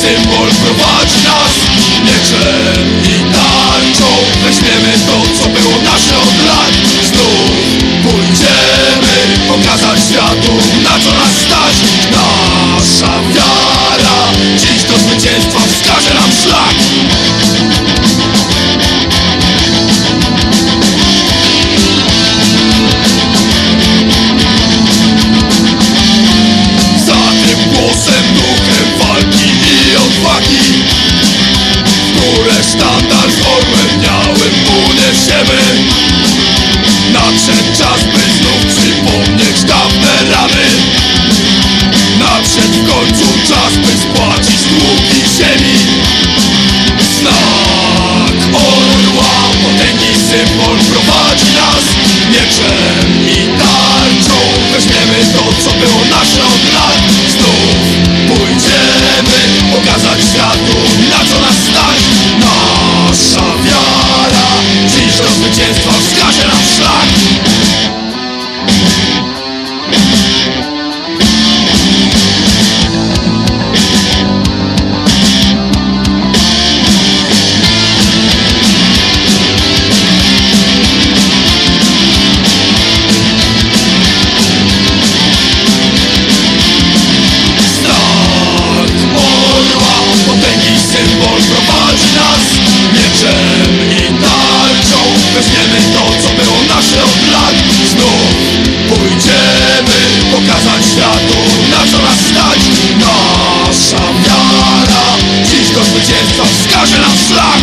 symbol prowadzi nas. Niczym tarczą Weźmiemy to, co było nasze od lat. Znów pójdziemy pokazać światu, na co nas sztandar z orłem białym uniesiemy Social slug.